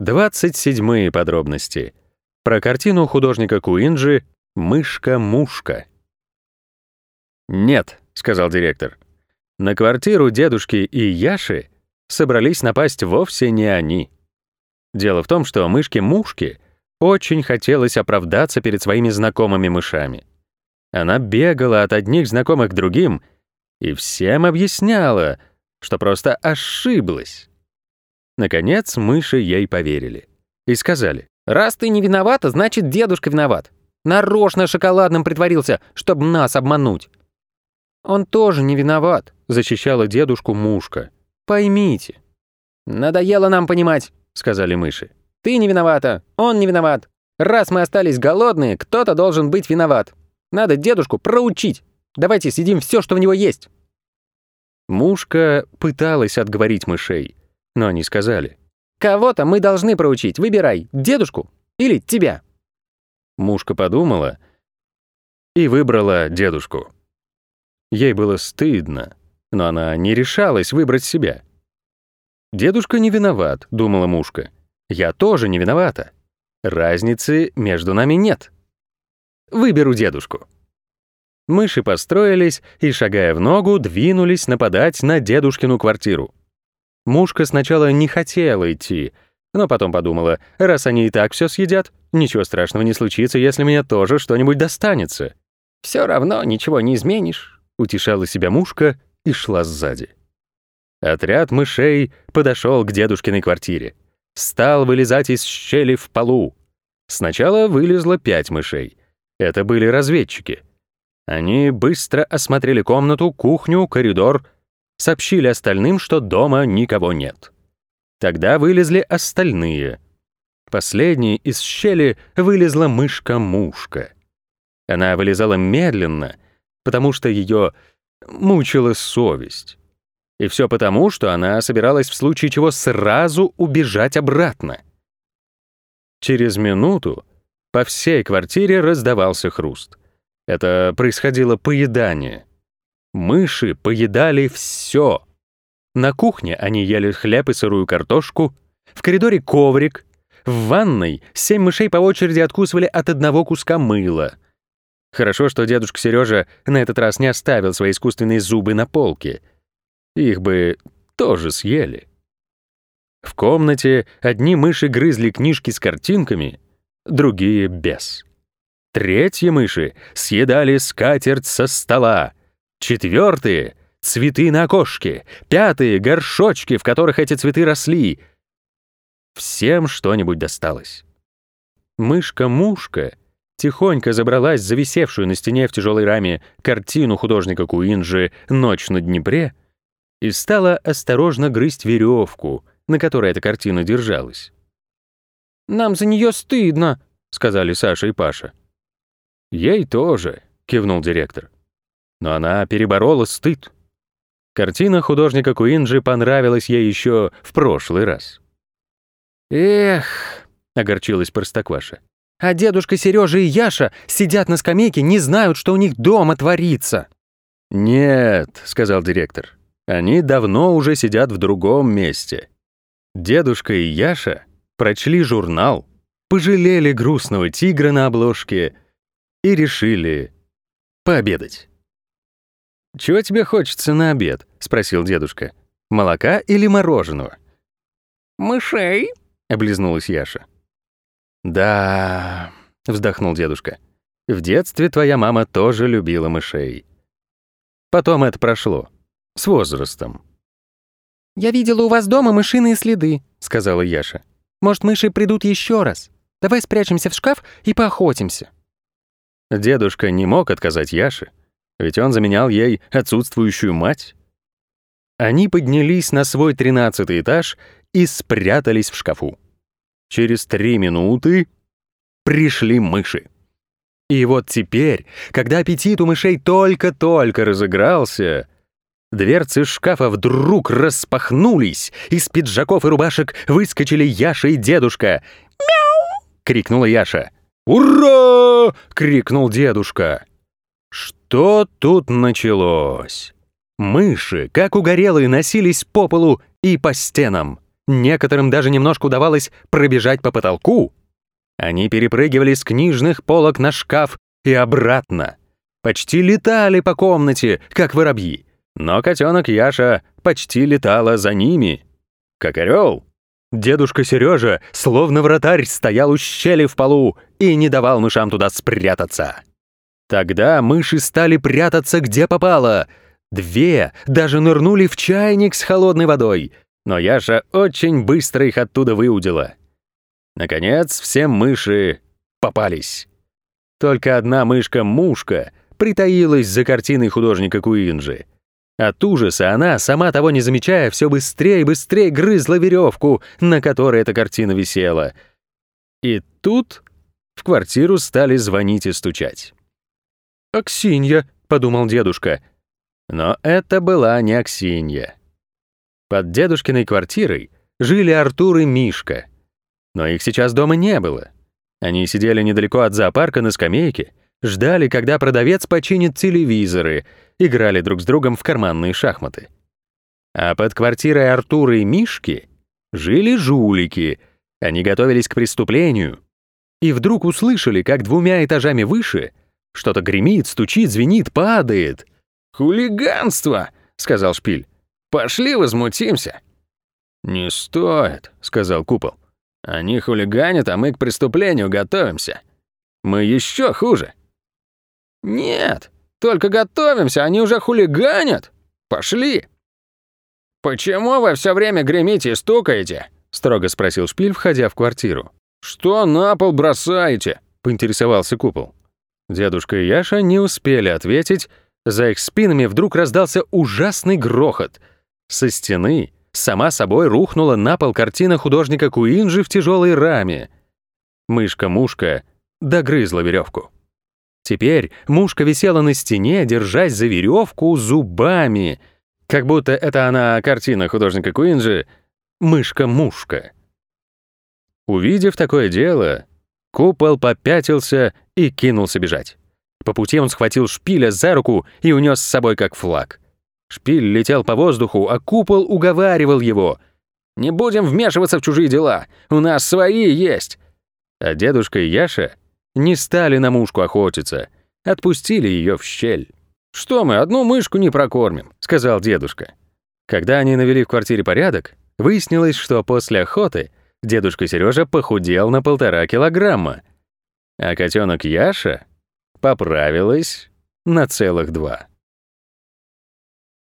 27 подробности. Про картину художника Куинджи «Мышка-мушка». «Нет», — сказал директор. «На квартиру дедушки и Яши собрались напасть вовсе не они. Дело в том, что мышке-мушке очень хотелось оправдаться перед своими знакомыми мышами. Она бегала от одних знакомых к другим и всем объясняла, что просто ошиблась. Наконец мыши ей поверили и сказали, «Раз ты не виновата, значит, дедушка виноват. Нарочно шоколадным притворился, чтобы нас обмануть». «Он тоже не виноват», — защищала дедушку мушка. «Поймите». «Надоело нам понимать», — сказали мыши. «Ты не виновата, он не виноват. Раз мы остались голодные, кто-то должен быть виноват. Надо дедушку проучить. Давайте съедим все, что в него есть». Мушка пыталась отговорить мышей, но они сказали. «Кого-то мы должны проучить. Выбирай, дедушку или тебя». Мушка подумала и выбрала дедушку. Ей было стыдно, но она не решалась выбрать себя. «Дедушка не виноват», — думала мушка. «Я тоже не виновата. Разницы между нами нет. Выберу дедушку». Мыши построились и, шагая в ногу, двинулись нападать на дедушкину квартиру. Мушка сначала не хотела идти, но потом подумала, раз они и так все съедят, ничего страшного не случится, если мне тоже что-нибудь достанется. Все равно ничего не изменишь», — утешала себя мушка и шла сзади. Отряд мышей подошел к дедушкиной квартире. Стал вылезать из щели в полу. Сначала вылезло пять мышей. Это были разведчики — они быстро осмотрели комнату, кухню, коридор, сообщили остальным, что дома никого нет. Тогда вылезли остальные. Последней из щели вылезла мышка-мушка. Она вылезала медленно, потому что ее мучила совесть. И все потому, что она собиралась в случае чего сразу убежать обратно. Через минуту по всей квартире раздавался хруст — это происходило поедание. Мыши поедали все. На кухне они ели хлеб и сырую картошку, в коридоре коврик, в ванной семь мышей по очереди откусывали от одного куска мыла. Хорошо, что дедушка Сережа на этот раз не оставил свои искусственные зубы на полке. Их бы тоже съели. В комнате одни мыши грызли книжки с картинками, другие — без. Третьи мыши съедали скатерть со стола. Четвертые — цветы на окошке. Пятые — горшочки, в которых эти цветы росли. Всем что-нибудь досталось. Мышка-мушка тихонько забралась за висевшую на стене в тяжелой раме картину художника Куинджи «Ночь на Днепре» и стала осторожно грызть веревку, на которой эта картина держалась. «Нам за нее стыдно», — сказали Саша и Паша. «Ей тоже», — кивнул директор. Но она переборола стыд. Картина художника Куинджи понравилась ей еще в прошлый раз. «Эх», — огорчилась Простокваша, «а дедушка Сережа и Яша сидят на скамейке, не знают, что у них дома творится». «Нет», — сказал директор, «они давно уже сидят в другом месте. Дедушка и Яша прочли журнал, пожалели грустного тигра на обложке и решили пообедать. «Чего тебе хочется на обед?» — спросил дедушка. «Молока или мороженого?» «Мышей», — облизнулась Яша. «Да», — вздохнул дедушка. «В детстве твоя мама тоже любила мышей. Потом это прошло. С возрастом». «Я видела у вас дома мышиные следы», — сказала Яша. «Может, мыши придут еще раз? Давай спрячемся в шкаф и поохотимся». Дедушка не мог отказать Яше, ведь он заменял ей отсутствующую мать. Они поднялись на свой тринадцатый этаж и спрятались в шкафу. Через три минуты пришли мыши. И вот теперь, когда аппетит у мышей только-только разыгрался, дверцы шкафа вдруг распахнулись, из пиджаков и рубашек выскочили Яша и дедушка. «Мяу!» — крикнула Яша. «Ура!» — крикнул дедушка. Что тут началось? Мыши, как угорелые, носились по полу и по стенам. некоторым даже немножко удавалось пробежать по потолку. Они перепрыгивали с книжных полок на шкаф и обратно. Почти летали по комнате, как воробьи. Но котенок Яша почти летала за ними. Как орел. Дедушка Сережа, словно вратарь, стоял у щели в полу и не давал мышам туда спрятаться. Тогда мыши стали прятаться где попало. Две даже нырнули в чайник с холодной водой, но Яша очень быстро их оттуда выудила. Наконец, все мыши попались. Только одна мышка-мушка притаилась за картиной художника Куинджи. От ужаса она, сама того не замечая, все быстрее и быстрее грызла веревку, на которой эта картина висела. И тут в квартиру стали звонить и стучать. «Аксинья», — подумал дедушка. Но это была не Аксинья. Под дедушкиной квартирой жили Артур и Мишка. Но их сейчас дома не было. Они сидели недалеко от зоопарка на скамейке, ждали, когда продавец починит телевизоры, играли друг с другом в карманные шахматы. А под квартирой Артура и Мишки жили жулики. Они готовились к преступлению. И вдруг услышали, как двумя этажами выше — что-то гремит, стучит, звенит, падает. «Хулиганство!» — сказал Шпиль. «Пошли возмутимся». «Не стоит», — сказал Купол. «Они хулиганят, а мы к преступлению готовимся. Мы еще хуже». «Нет, только готовимся, они уже хулиганят. Пошли». «Почему вы все время гремите и стукаете?» — строго спросил Шпиль, входя в квартиру. «Что на пол бросаете?» — поинтересовался Купол. Дедушка и Яша не успели ответить, за их спинами вдруг раздался ужасный грохот. Со стены сама собой рухнула на пол картина художника Куинджи в тяжелой раме. Мышка-мушка догрызла веревку. Теперь мушка висела на стене, держась за веревку зубами, как будто это она картина художника Куинджи «Мышка-мушка». Увидев такое дело, Купол попятился и кинулся бежать. По пути он схватил шпиля за руку и унес с собой как флаг. Шпиль летел по воздуху, а купол уговаривал его. «Не будем вмешиваться в чужие дела, у нас свои есть». А дедушка и Яша не стали на мушку охотиться, отпустили ее в щель. «Что мы, одну мышку не прокормим», — сказал дедушка. Когда они навели в квартире порядок, выяснилось, что после охоты — дедушка Сережа похудел на полтора килограмма, а котенок Яша поправилась на целых два.